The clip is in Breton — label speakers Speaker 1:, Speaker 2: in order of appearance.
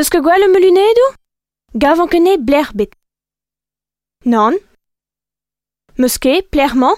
Speaker 1: Teus ket gwell ur melunedoù Gav an kene blec'h bet. Non. Meus ket, plec'h-mañ